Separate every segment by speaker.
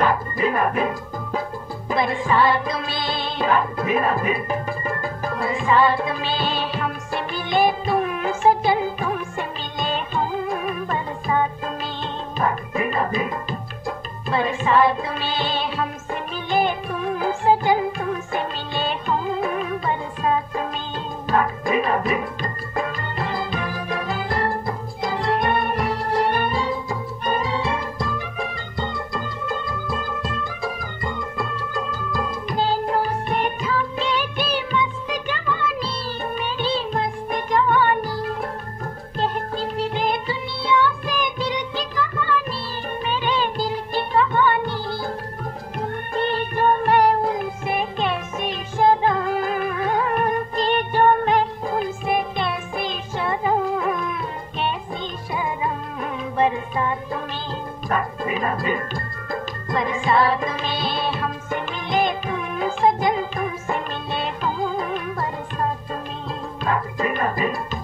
Speaker 1: बरसात में बरसात में हमसे मिले तुम सजन, तुमसे मिले हम बरसात में। बरसात में हम बरसात में बरसात में हमसे मिले तुम सजन तुमसे मिले हम बरसात में।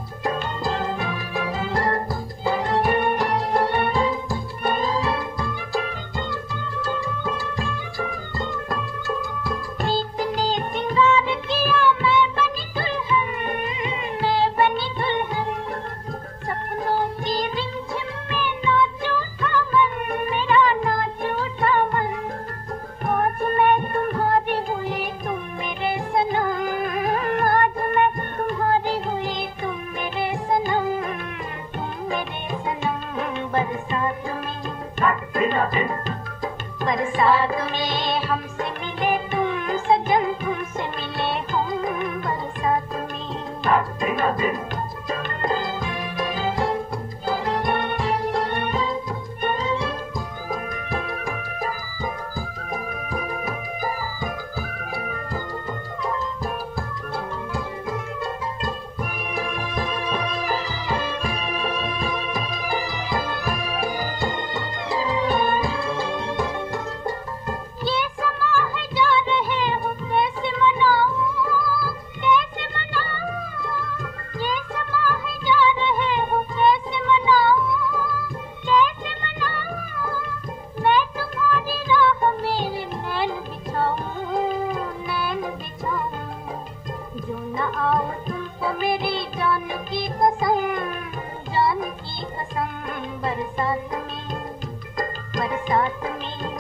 Speaker 1: बरसात में हमसे न आओ तुमको तो मेरी जान की कसम जान की कसम बरसात में बरसात में।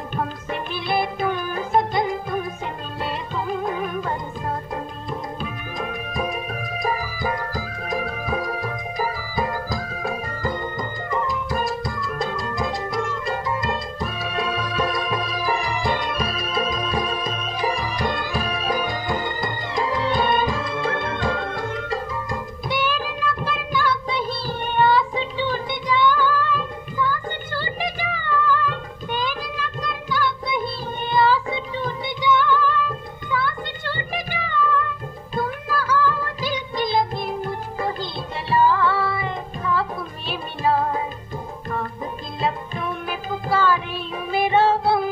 Speaker 1: प्यारे मेरा गम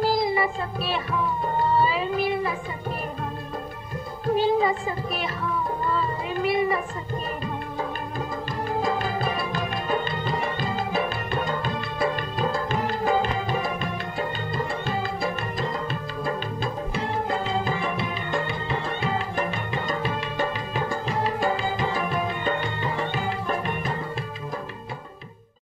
Speaker 1: मिल न सके हाय मिल न सके हम, मिल न सके हाय मिल न सके